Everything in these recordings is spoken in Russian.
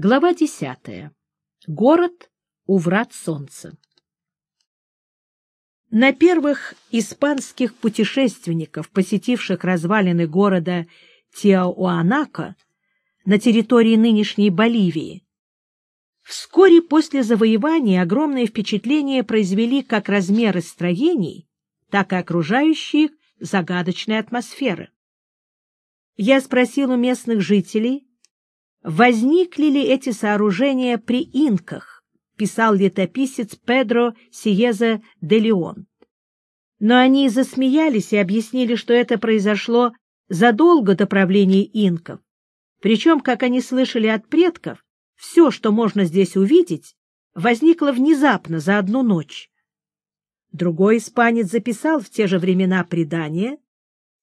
Глава десятая. Город у врат солнца. На первых испанских путешественников, посетивших развалины города Тиауанако на территории нынешней Боливии, вскоре после завоевания огромное впечатление произвели как размеры строений, так и окружающие их загадочной атмосферы. Я спросил у местных жителей, Возникли ли эти сооружения при инках, писал летописец Педро Сиеза де Леон. Но они засмеялись и объяснили, что это произошло задолго до правления инков. Причем, как они слышали от предков, все, что можно здесь увидеть, возникло внезапно за одну ночь. Другой испанец записал в те же времена предание,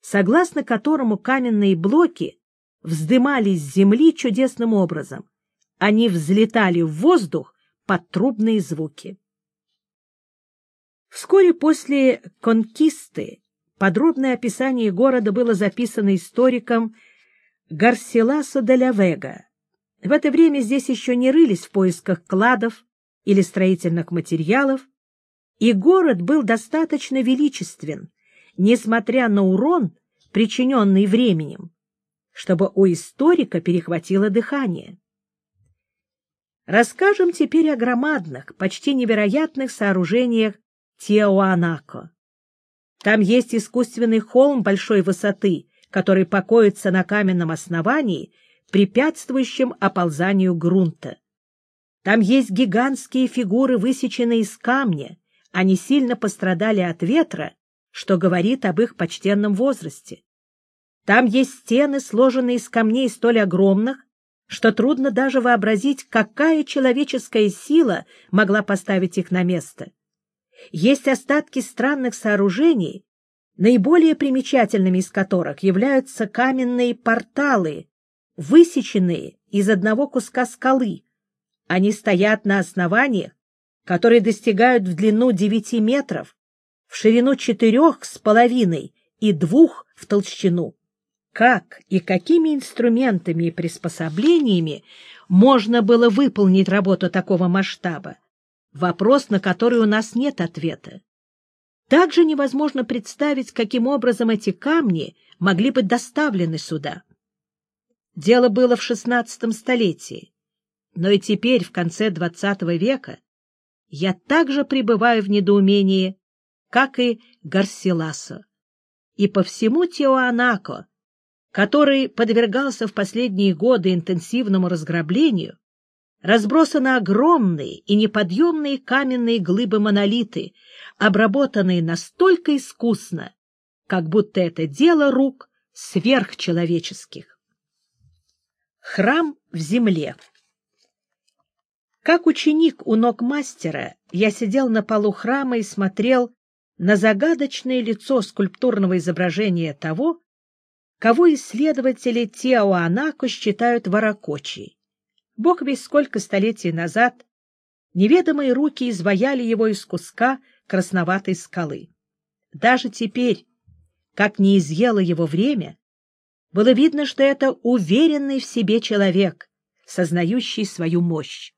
согласно которому каменные блоки вздымались с земли чудесным образом. Они взлетали в воздух под трубные звуки. Вскоре после конкисты подробное описание города было записано историком Гарсиласо де ля Вега. В это время здесь еще не рылись в поисках кладов или строительных материалов, и город был достаточно величествен, несмотря на урон, причиненный временем чтобы у историка перехватило дыхание. Расскажем теперь о громадных, почти невероятных сооружениях Тиоанако. Там есть искусственный холм большой высоты, который покоится на каменном основании, препятствующем оползанию грунта. Там есть гигантские фигуры, высеченные из камня. Они сильно пострадали от ветра, что говорит об их почтенном возрасте. Там есть стены, сложенные из камней столь огромных, что трудно даже вообразить, какая человеческая сила могла поставить их на место. Есть остатки странных сооружений, наиболее примечательными из которых являются каменные порталы, высеченные из одного куска скалы. Они стоят на основаниях, которые достигают в длину девяти метров, в ширину четырех с половиной и двух в толщину как и какими инструментами и приспособлениями можно было выполнить работу такого масштаба, вопрос, на который у нас нет ответа. Также невозможно представить, каким образом эти камни могли быть доставлены сюда. Дело было в XVI столетии, но и теперь, в конце XX века, я также пребываю в недоумении, как и Гарсиласо. И по всему Тиоанако который подвергался в последние годы интенсивному разграблению, разбросаны огромные и неподъемные каменные глыбы-монолиты, обработанные настолько искусно, как будто это дело рук сверхчеловеческих. Храм в земле Как ученик у ног мастера, я сидел на полу храма и смотрел на загадочное лицо скульптурного изображения того, кого исследователи Тиауанако считают Варакочи. Бог весь сколько столетий назад неведомые руки изваяли его из куска красноватой скалы. Даже теперь, как не изъело его время, было видно, что это уверенный в себе человек, сознающий свою мощь.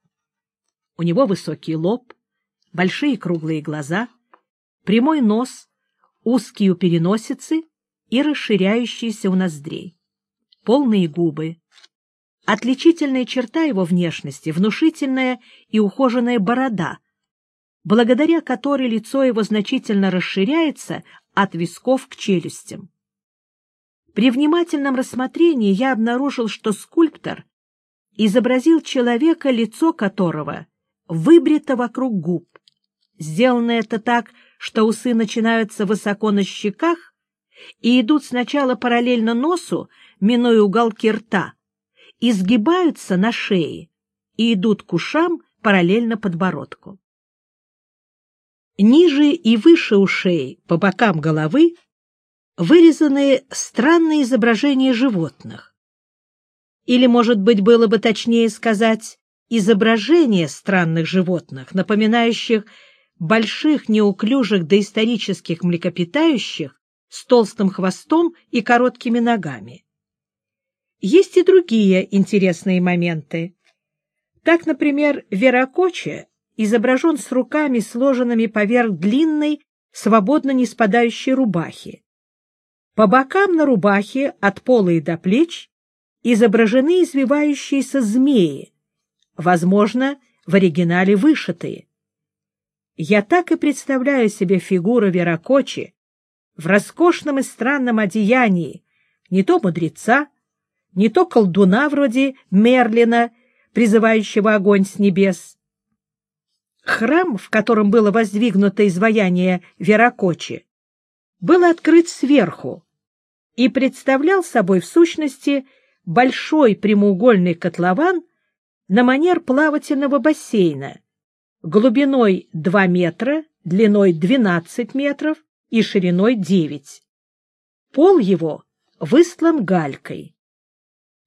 У него высокий лоб, большие круглые глаза, прямой нос, узкие у переносицы и расширяющиеся у ноздрей. Полные губы. Отличительная черта его внешности — внушительная и ухоженная борода, благодаря которой лицо его значительно расширяется от висков к челюстям. При внимательном рассмотрении я обнаружил, что скульптор изобразил человека, лицо которого выбрито вокруг губ. Сделано это так, что усы начинаются высоко на щеках, и идут сначала параллельно носу, минуя уголки рта, изгибаются на шее и идут к ушам параллельно подбородку. Ниже и выше ушей, по бокам головы, вырезаны странные изображения животных. Или, может быть, было бы точнее сказать, изображения странных животных, напоминающих больших неуклюжих доисторических млекопитающих, с толстым хвостом и короткими ногами. Есть и другие интересные моменты. Так, например, Веракоче изображен с руками, сложенными поверх длинной, свободно не спадающей рубахи. По бокам на рубахе, от пола и до плеч, изображены извивающиеся змеи, возможно, в оригинале вышитые. Я так и представляю себе фигуру Веракочи в роскошном и странном одеянии, не то мудреца, не то колдуна вроде Мерлина, призывающего огонь с небес. Храм, в котором было воздвигнуто изваяние Веракочи, был открыт сверху и представлял собой в сущности большой прямоугольный котлован на манер плавательного бассейна, глубиной 2 метра, длиной 12 метров и шириной 9. Пол его выстлан галькой.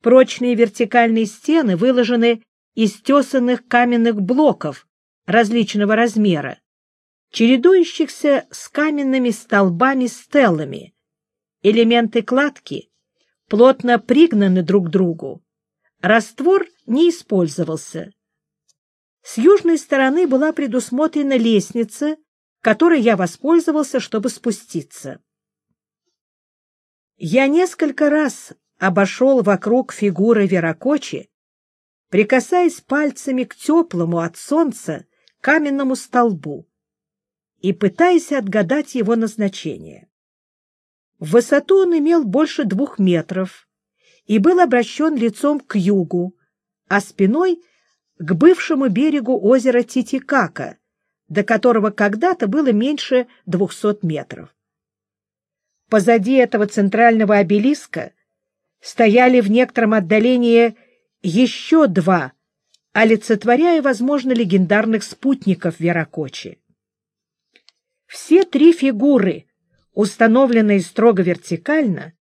Прочные вертикальные стены выложены из тесанных каменных блоков различного размера, чередующихся с каменными столбами-стеллами. Элементы кладки плотно пригнаны друг к другу. Раствор не использовался. С южной стороны была предусмотрена лестница, которой я воспользовался, чтобы спуститься. Я несколько раз обошел вокруг фигуры Веракочи, прикасаясь пальцами к теплому от солнца каменному столбу и пытаясь отгадать его назначение. В высоту он имел больше двух метров и был обращен лицом к югу, а спиной к бывшему берегу озера Титикака, до которого когда-то было меньше двухсот метров. Позади этого центрального обелиска стояли в некотором отдалении еще два, олицетворяя, возможно, легендарных спутников Веракочи. Все три фигуры, установленные строго вертикально,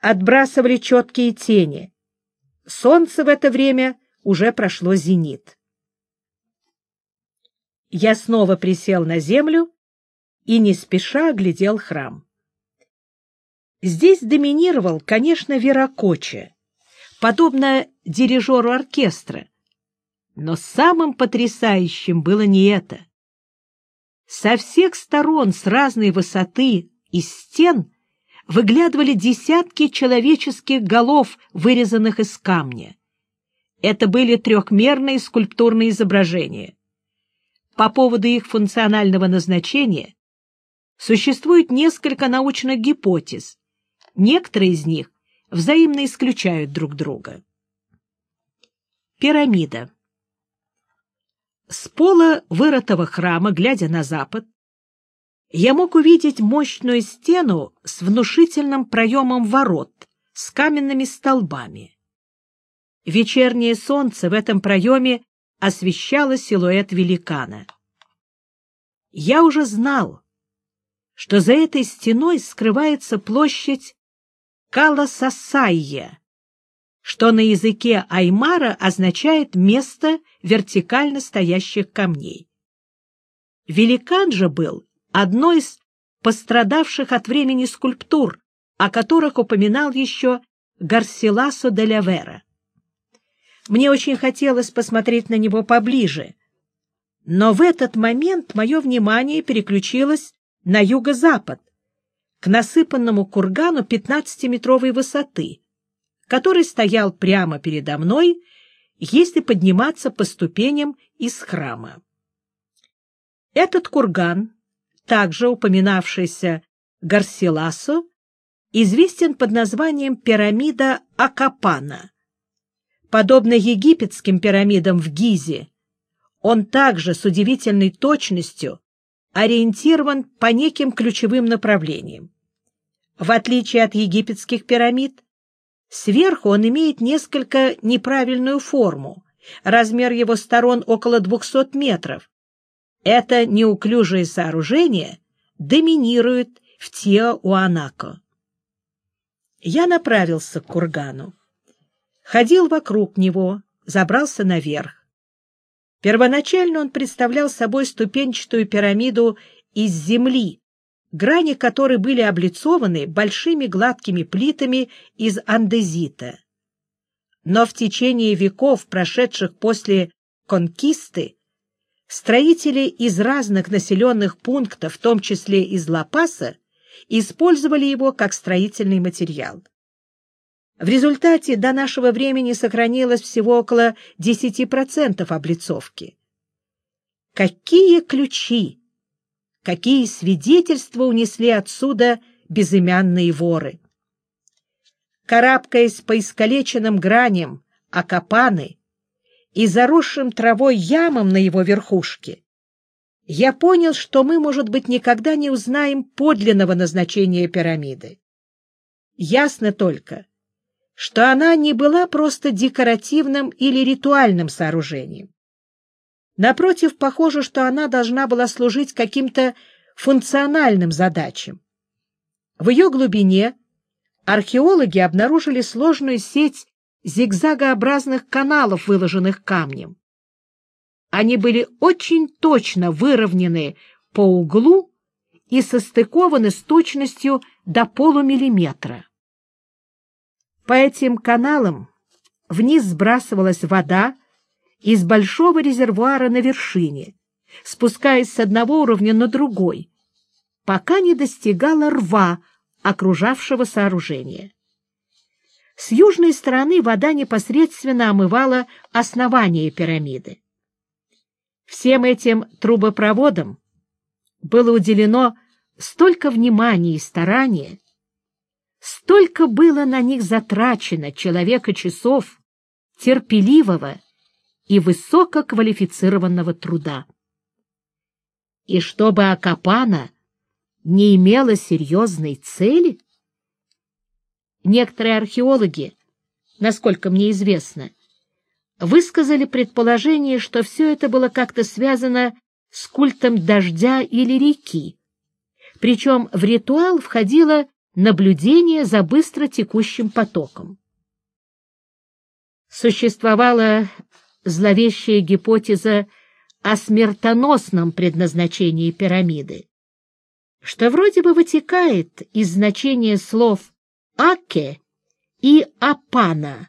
отбрасывали четкие тени. Солнце в это время уже прошло зенит. Я снова присел на землю и не спеша оглядел храм. Здесь доминировал, конечно, Веракоче, подобно дирижеру оркестра. Но самым потрясающим было не это. Со всех сторон, с разной высоты и стен, выглядывали десятки человеческих голов, вырезанных из камня. Это были трехмерные скульптурные изображения. По поводу их функционального назначения существует несколько научных гипотез, Некоторые из них взаимно исключают друг друга. Пирамида. С пола вырытого храма, глядя на запад, я мог увидеть мощную стену с внушительным проемом ворот, с каменными столбами. Вечернее солнце в этом проеме освещало силуэт великана. Я уже знал, что за этой стеной скрывается площадь Каласасайя, что на языке Аймара означает «место вертикально стоящих камней». Великан же был одной из пострадавших от времени скульптур, о которых упоминал еще Гарсиласо де Лявера. Мне очень хотелось посмотреть на него поближе, но в этот момент мое внимание переключилось на юго-запад, к насыпанному кургану пятнадцатиметровой высоты, который стоял прямо передо мной, если подниматься по ступеням из храма. Этот курган, также упоминавшийся Гарсиласо, известен под названием пирамида Акапана. Подобно египетским пирамидам в Гизе, он также с удивительной точностью ориентирован по неким ключевым направлениям. В отличие от египетских пирамид, сверху он имеет несколько неправильную форму, размер его сторон около 200 метров. Это неуклюжее сооружение доминирует в Тиауанако. Я направился к кургану. Ходил вокруг него, забрался наверх. Первоначально он представлял собой ступенчатую пирамиду из земли, грани которой были облицованы большими гладкими плитами из андезита. Но в течение веков, прошедших после Конкисты строители из разных населенных пунктов, в том числе из Ла-Паса, использовали его как строительный материал. В результате до нашего времени сохранилось всего около 10% облицовки. Какие ключи, какие свидетельства унесли отсюда безымянные воры! Карабкаясь по искалеченным граням Акапаны и заросшим травой ямам на его верхушке, я понял, что мы, может быть, никогда не узнаем подлинного назначения пирамиды. Ясно только, что она не была просто декоративным или ритуальным сооружением. Напротив, похоже, что она должна была служить каким-то функциональным задачам. В ее глубине археологи обнаружили сложную сеть зигзагообразных каналов, выложенных камнем. Они были очень точно выровнены по углу и состыкованы с точностью до полумиллиметра. По этим каналам вниз сбрасывалась вода из большого резервуара на вершине, спускаясь с одного уровня на другой, пока не достигала рва, окружавшего сооружение. С южной стороны вода непосредственно омывала основание пирамиды. Всем этим трубопроводам было уделено столько внимания и старания, Столько было на них затрачено человека часов терпеливого и высококвалифицированного труда. И чтобы Акапана не имела серьезной цели, некоторые археологи, насколько мне известно, высказали предположение, что все это было как-то связано с культом дождя или реки, причем в ритуал входило наблюдение за быстро текущим потоком. Существовала зловещая гипотеза о смертоносном предназначении пирамиды, что вроде бы вытекает из значения слов «аке» и «апана»,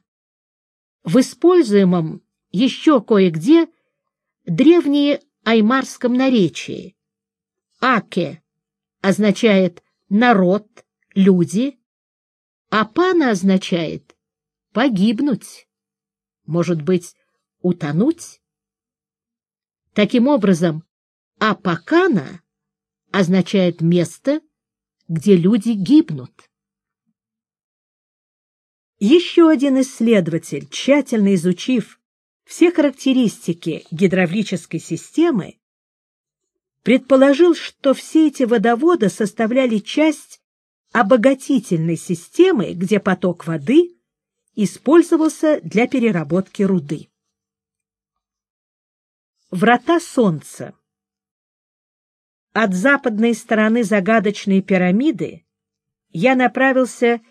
в используемом еще кое-где древнее аймарском наречии. «Аке» означает «народ», люди, а пана означает погибнуть, может быть, утонуть. Таким образом, апакана означает место, где люди гибнут. Еще один исследователь, тщательно изучив все характеристики гидравлической системы, предположил, что все эти водоводы составляли часть обогатительной системы, где поток воды использовался для переработки руды. Врата Солнца От западной стороны загадочной пирамиды я направился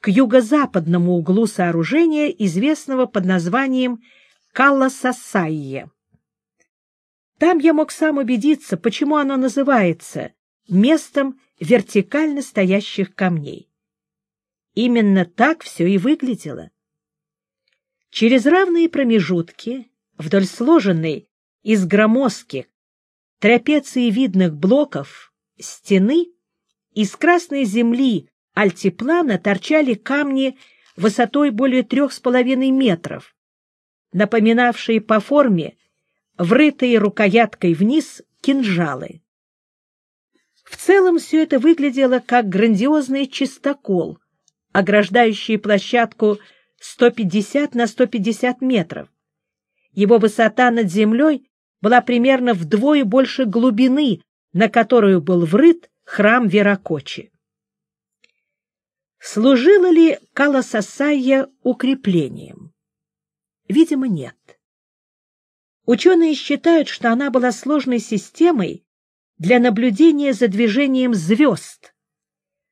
к юго-западному углу сооружения, известного под названием Калласасайе. Там я мог сам убедиться, почему оно называется местом вертикально стоящих камней. Именно так все и выглядело. Через равные промежутки, вдоль сложенной из громоздких, трапециевидных блоков стены, из красной земли альтиплана торчали камни высотой более трех с половиной метров, напоминавшие по форме врытые рукояткой вниз кинжалы. В целом все это выглядело как грандиозный чистокол, ограждающий площадку 150 на 150 метров. Его высота над землей была примерно вдвое больше глубины, на которую был врыт храм Веракочи. Служила ли Каласасайя укреплением? Видимо, нет. Ученые считают, что она была сложной системой, для наблюдения за движением звезд,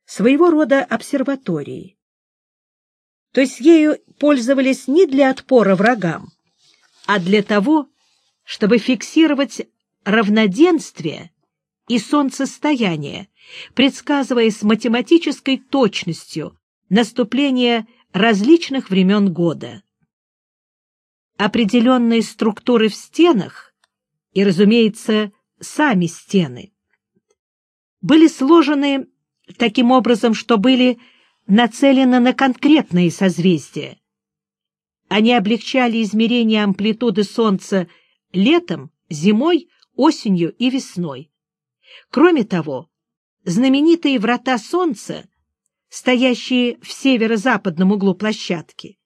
своего рода обсерватории. То есть ею пользовались не для отпора врагам, а для того, чтобы фиксировать равноденствие и солнцестояние, предсказывая с математической точностью наступление различных времен года. определенные структуры в стенах и, разумеется, сами стены были сложены таким образом, что были нацелены на конкретные созвездия. Они облегчали измерение амплитуды Солнца летом, зимой, осенью и весной. Кроме того, знаменитые врата Солнца, стоящие в северо-западном углу площадки,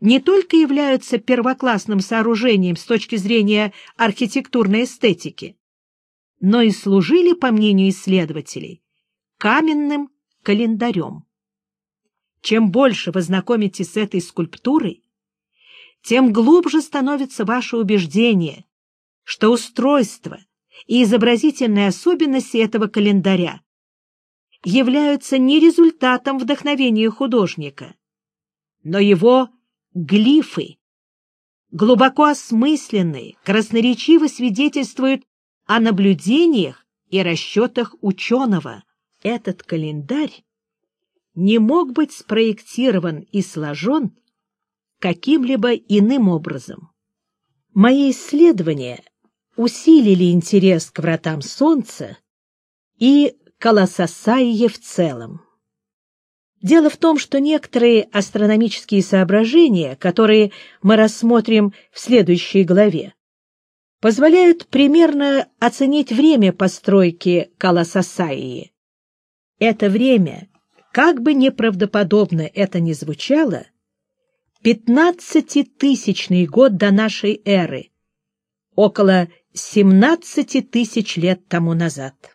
не только являются первоклассным сооружением с точки зрения архитектурной эстетики, но и служили, по мнению исследователей, каменным календарем. Чем больше вы знакомитесь с этой скульптурой, тем глубже становится ваше убеждение, что устройство и изобразительные особенности этого календаря являются не результатом вдохновения художника, но его глифы, глубоко осмысленные, красноречиво свидетельствуют о наблюдениях и расчетах ученого. Этот календарь не мог быть спроектирован и сложен каким-либо иным образом. Мои исследования усилили интерес к вратам Солнца и Колососаие в целом. Дело в том, что некоторые астрономические соображения, которые мы рассмотрим в следующей главе, позволяют примерно оценить время постройки Каласасаии. Это время, как бы неправдоподобно это ни звучало, пятнадцатитысячный год до нашей эры, около семнадцати тысяч лет тому назад.